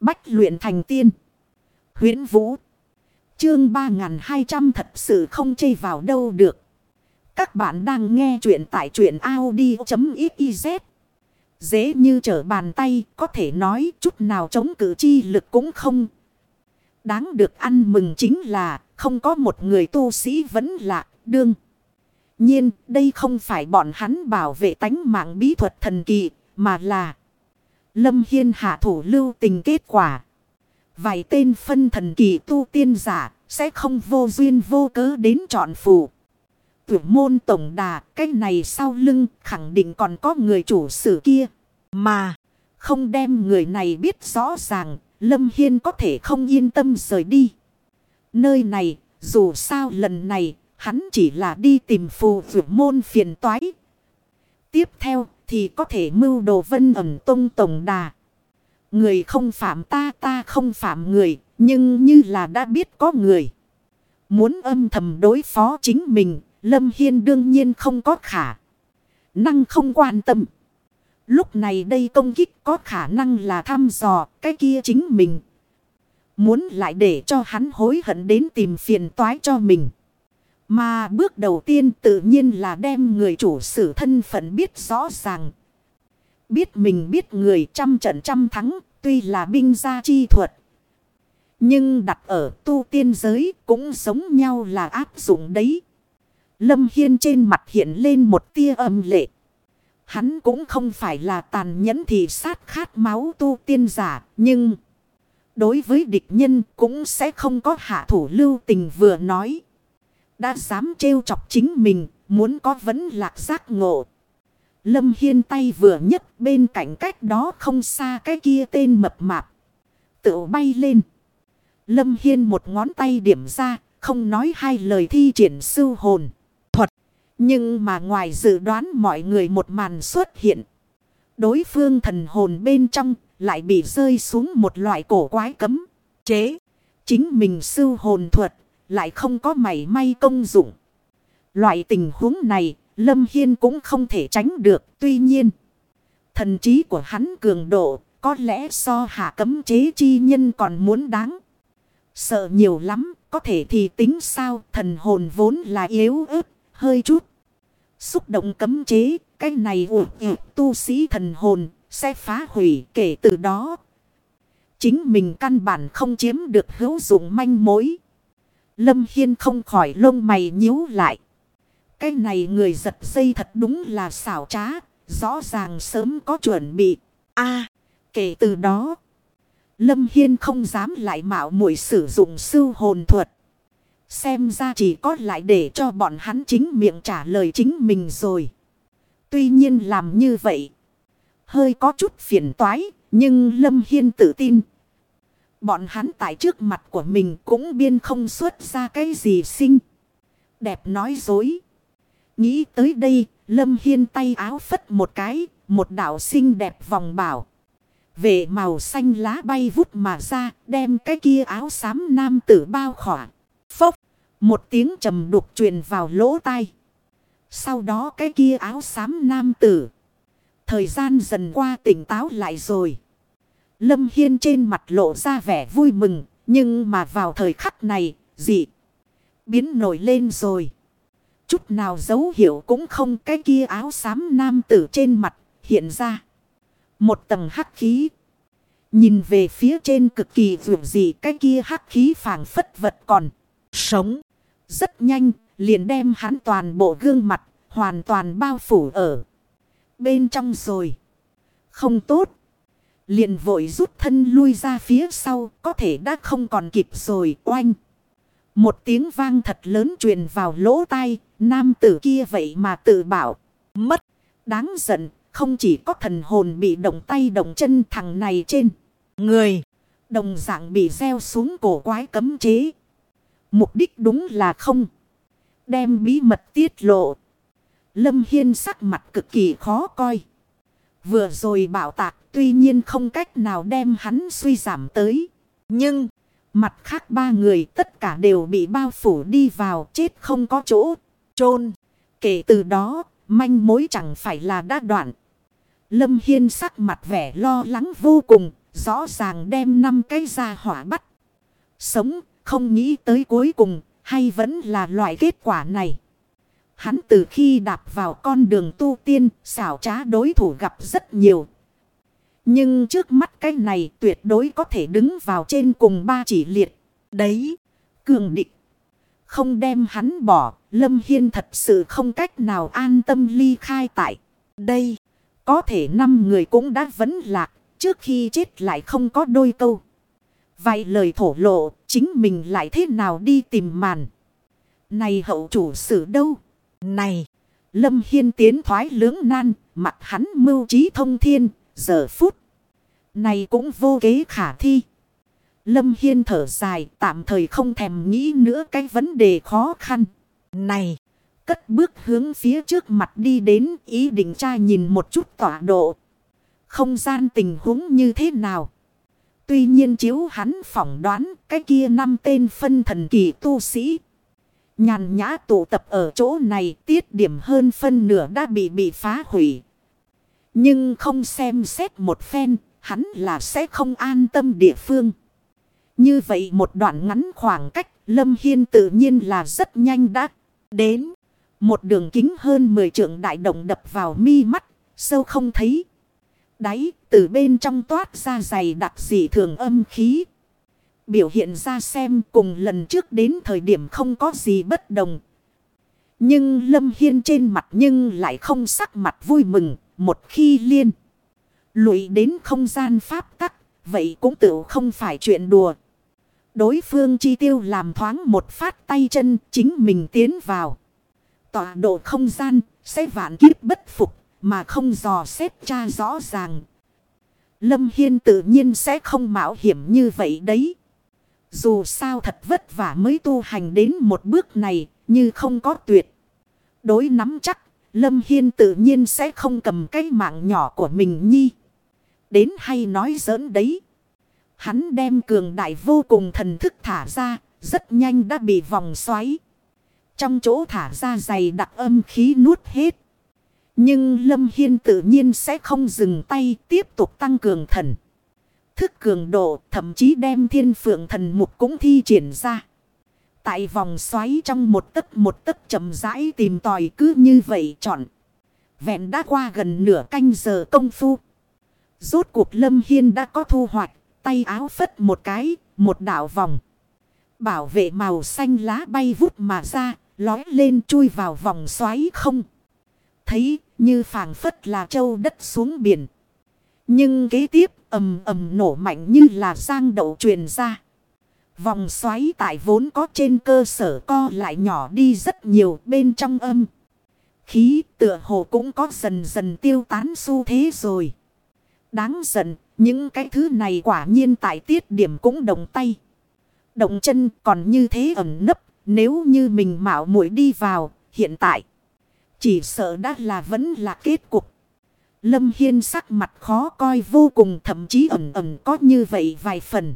Bách luyện thành tiên. huyễn Vũ. Chương 3200 thật sự không chây vào đâu được. Các bạn đang nghe truyện tại truyện Audi.xyz. Dễ như trở bàn tay, có thể nói chút nào chống cử chi lực cũng không. Đáng được ăn mừng chính là không có một người tu sĩ vẫn lạc đương. nhiên, đây không phải bọn hắn bảo vệ tánh mạng bí thuật thần kỳ, mà là Lâm Hiên hạ thủ lưu tình kết quả. Vài tên phân thần kỳ tu tiên giả sẽ không vô duyên vô cớ đến chọn phù. Tuyển môn tổng đà, cái này sau lưng khẳng định còn có người chủ sử kia. Mà, không đem người này biết rõ ràng, Lâm Hiên có thể không yên tâm rời đi. Nơi này, dù sao lần này, hắn chỉ là đi tìm phù tuyển môn phiền toái. Tiếp theo thì có thể mưu đồ vân ẩm tông tổng đà. Người không phạm ta ta không phạm người, nhưng như là đã biết có người. Muốn âm thầm đối phó chính mình, Lâm Hiên đương nhiên không có khả. Năng không quan tâm. Lúc này đây công kích có khả năng là thăm dò cái kia chính mình. Muốn lại để cho hắn hối hận đến tìm phiền toái cho mình. Mà bước đầu tiên tự nhiên là đem người chủ sử thân phận biết rõ ràng. Biết mình biết người trăm trận trăm thắng, tuy là binh gia chi thuật. Nhưng đặt ở tu tiên giới cũng giống nhau là áp dụng đấy. Lâm Hiên trên mặt hiện lên một tia âm lệ. Hắn cũng không phải là tàn nhẫn thì sát khát máu tu tiên giả, nhưng đối với địch nhân cũng sẽ không có hạ thủ lưu tình vừa nói. Đã dám trêu chọc chính mình, muốn có vấn lạc giác ngộ. Lâm Hiên tay vừa nhất bên cạnh cách đó không xa cái kia tên mập mạp. Tự bay lên. Lâm Hiên một ngón tay điểm ra, không nói hai lời thi triển sư hồn. Thuật. Nhưng mà ngoài dự đoán mọi người một màn xuất hiện. Đối phương thần hồn bên trong lại bị rơi xuống một loại cổ quái cấm. Chế. Chính mình sư hồn thuật lại không có mảy may công dụng. Loại tình huống này, Lâm Hiên cũng không thể tránh được. Tuy nhiên, thần trí của hắn cường độ, có lẽ so hạ cấm chế chi nhân còn muốn đáng. Sợ nhiều lắm, có thể thì tính sao, thần hồn vốn là yếu ớt, hơi chút. Xúc động cấm chế, cái này ủ tu sĩ thần hồn, sẽ phá hủy kể từ đó. Chính mình căn bản không chiếm được hữu dụng manh mối. Lâm Hiên không khỏi lông mày nhíu lại. Cái này người giật dây thật đúng là xảo trá. Rõ ràng sớm có chuẩn bị. a, kể từ đó. Lâm Hiên không dám lại mạo muội sử dụng sư hồn thuật. Xem ra chỉ có lại để cho bọn hắn chính miệng trả lời chính mình rồi. Tuy nhiên làm như vậy. Hơi có chút phiền toái. Nhưng Lâm Hiên tự tin. Bọn hắn tại trước mặt của mình cũng biên không xuất ra cái gì xinh. Đẹp nói dối. Nghĩ tới đây, Lâm Hiên tay áo phất một cái, một đảo xinh đẹp vòng bảo. Về màu xanh lá bay vút mà ra, đem cái kia áo xám nam tử bao khỏa. Phốc, một tiếng trầm đục truyền vào lỗ tai. Sau đó cái kia áo xám nam tử. Thời gian dần qua tỉnh táo lại rồi. Lâm Hiên trên mặt lộ ra vẻ vui mừng. Nhưng mà vào thời khắc này, dị. Biến nổi lên rồi. Chút nào dấu hiệu cũng không cái kia áo xám nam tử trên mặt hiện ra. Một tầng hắc khí. Nhìn về phía trên cực kỳ vượt dị cái kia hắc khí phảng phất vật còn. Sống. Rất nhanh liền đem hắn toàn bộ gương mặt hoàn toàn bao phủ ở. Bên trong rồi. Không tốt. Liền vội rút thân lui ra phía sau, có thể đã không còn kịp rồi, oanh. Một tiếng vang thật lớn truyền vào lỗ tai, nam tử kia vậy mà tự bảo, mất. Đáng giận, không chỉ có thần hồn bị động tay động chân thằng này trên. Người, đồng dạng bị gieo xuống cổ quái cấm chế. Mục đích đúng là không. Đem bí mật tiết lộ. Lâm Hiên sắc mặt cực kỳ khó coi. Vừa rồi bảo tạc tuy nhiên không cách nào đem hắn suy giảm tới. Nhưng mặt khác ba người tất cả đều bị bao phủ đi vào chết không có chỗ. chôn Kể từ đó manh mối chẳng phải là đã đoạn. Lâm Hiên sắc mặt vẻ lo lắng vô cùng. rõ ràng đem năm cái ra hỏa bắt. Sống, không nghĩ tới cuối cùng, hay vẫn là loại kết quả này. Hắn từ khi đạp vào con đường tu tiên, xảo trá đối thủ gặp rất nhiều. Nhưng trước mắt cái này tuyệt đối có thể đứng vào trên cùng ba chỉ liệt. Đấy, cường định. Không đem hắn bỏ, Lâm Hiên thật sự không cách nào an tâm ly khai tại. Đây, có thể năm người cũng đã vấn lạc, trước khi chết lại không có đôi câu. Vậy lời thổ lộ, chính mình lại thế nào đi tìm màn. Này hậu chủ xử đâu? Này, Lâm Hiên tiến thoái lưỡng nan, mặt hắn mưu trí thông thiên, giờ phút. Này cũng vô kế khả thi. Lâm Hiên thở dài, tạm thời không thèm nghĩ nữa cái vấn đề khó khăn. Này, cất bước hướng phía trước mặt đi đến ý định tra nhìn một chút tọa độ. Không gian tình huống như thế nào? Tuy nhiên chiếu hắn phỏng đoán cái kia năm tên phân thần kỳ tu sĩ. Nhàn nhã tụ tập ở chỗ này tiết điểm hơn phân nửa đã bị bị phá hủy. Nhưng không xem xét một phen, hắn là sẽ không an tâm địa phương. Như vậy một đoạn ngắn khoảng cách, Lâm Hiên tự nhiên là rất nhanh đã đến. Một đường kính hơn 10 trượng đại động đập vào mi mắt, sâu không thấy. Đáy, từ bên trong toát ra dày đặc dị thường âm khí. Biểu hiện ra xem cùng lần trước đến thời điểm không có gì bất đồng. Nhưng Lâm Hiên trên mặt nhưng lại không sắc mặt vui mừng, một khi liên. Lụy đến không gian pháp tắc, vậy cũng tự không phải chuyện đùa. Đối phương chi tiêu làm thoáng một phát tay chân chính mình tiến vào. Tọa độ không gian sẽ vạn kiếp bất phục mà không dò xét cha rõ ràng. Lâm Hiên tự nhiên sẽ không mạo hiểm như vậy đấy. Dù sao thật vất vả mới tu hành đến một bước này như không có tuyệt. Đối nắm chắc, Lâm Hiên tự nhiên sẽ không cầm cái mạng nhỏ của mình nhi. Đến hay nói giỡn đấy. Hắn đem cường đại vô cùng thần thức thả ra, rất nhanh đã bị vòng xoáy. Trong chỗ thả ra dày đặc âm khí nuốt hết. Nhưng Lâm Hiên tự nhiên sẽ không dừng tay tiếp tục tăng cường thần. Thức cường độ thậm chí đem thiên phượng thần mục cũng thi triển ra. Tại vòng xoáy trong một tấc một tấc chậm rãi tìm tòi cứ như vậy chọn. Vẹn đã qua gần nửa canh giờ công phu. Rốt cuộc Lâm Hiên đã có thu hoạch tay áo phất một cái, một đảo vòng. Bảo vệ màu xanh lá bay vút mà ra, lói lên chui vào vòng xoáy không. Thấy như phảng phất là châu đất xuống biển. Nhưng kế tiếp ầm ầm nổ mạnh như là giang đậu truyền ra. Vòng xoáy tại vốn có trên cơ sở co lại nhỏ đi rất nhiều bên trong âm. Khí tựa hồ cũng có dần dần tiêu tán xu thế rồi. Đáng giận, những cái thứ này quả nhiên tại tiết điểm cũng đồng tay. Động chân còn như thế ẩn nấp. Nếu như mình mạo muội đi vào, hiện tại. Chỉ sợ đã là vẫn là kết cục. Lâm Hiên sắc mặt khó coi vô cùng thậm chí ẩm ẩm có như vậy vài phần.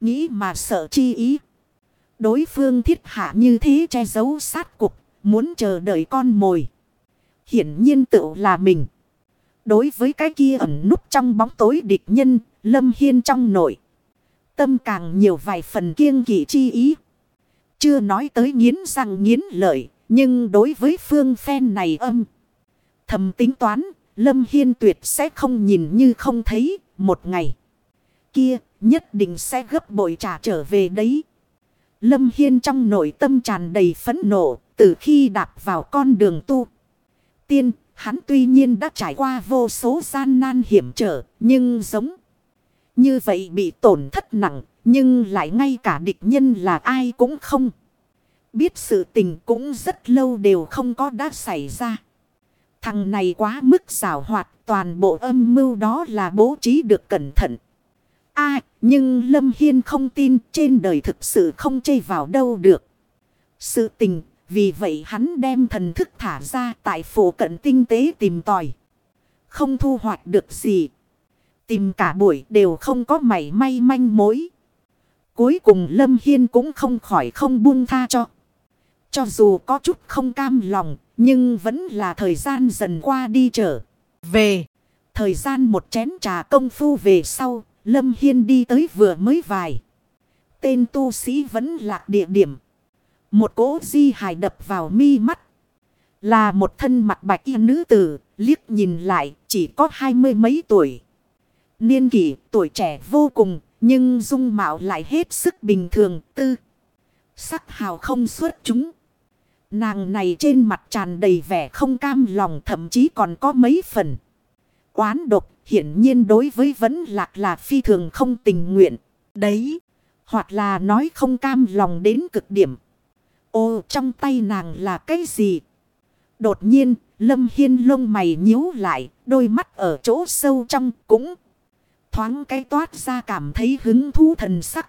Nghĩ mà sợ chi ý. Đối phương thiết hạ như thế che giấu sát cục. Muốn chờ đợi con mồi. Hiển nhiên tự là mình. Đối với cái kia ẩn núp trong bóng tối địch nhân, Lâm Hiên trong nội. Tâm càng nhiều vài phần kiêng kỵ chi ý. Chưa nói tới nghiến răng nghiến lợi, nhưng đối với phương phen này âm. Thầm tính toán, Lâm Hiên tuyệt sẽ không nhìn như không thấy, một ngày. Kia, nhất định sẽ gấp bội trả trở về đấy. Lâm Hiên trong nội tâm tràn đầy phẫn nộ, từ khi đạp vào con đường tu. Tiên, Hắn tuy nhiên đã trải qua vô số gian nan hiểm trở, nhưng giống như vậy bị tổn thất nặng, nhưng lại ngay cả địch nhân là ai cũng không. Biết sự tình cũng rất lâu đều không có đã xảy ra. Thằng này quá mức xảo hoạt, toàn bộ âm mưu đó là bố trí được cẩn thận. a nhưng Lâm Hiên không tin trên đời thực sự không chây vào đâu được. Sự tình vì vậy hắn đem thần thức thả ra tại phủ cận tinh tế tìm tòi. Không thu hoạch được gì. Tìm cả buổi đều không có mảy may manh mối. Cuối cùng Lâm Hiên cũng không khỏi không buông tha cho. Cho dù có chút không cam lòng, nhưng vẫn là thời gian dần qua đi trở. Về, thời gian một chén trà công phu về sau, Lâm Hiên đi tới vừa mới vài. Tên tu sĩ vẫn lạc địa điểm. Một cỗ di hài đập vào mi mắt. Là một thân mặt bạch y nữ tử, liếc nhìn lại chỉ có hai mươi mấy tuổi. Niên kỷ tuổi trẻ vô cùng, nhưng dung mạo lại hết sức bình thường tư. Sắc hào không xuất chúng. Nàng này trên mặt tràn đầy vẻ không cam lòng thậm chí còn có mấy phần. Quán độc hiển nhiên đối với vấn lạc là phi thường không tình nguyện. Đấy, hoặc là nói không cam lòng đến cực điểm. Ô trong tay nàng là cái gì? Đột nhiên, Lâm Hiên lông mày nhíu lại, đôi mắt ở chỗ sâu trong cũng thoáng cái toát ra cảm thấy hứng thú thần sắc.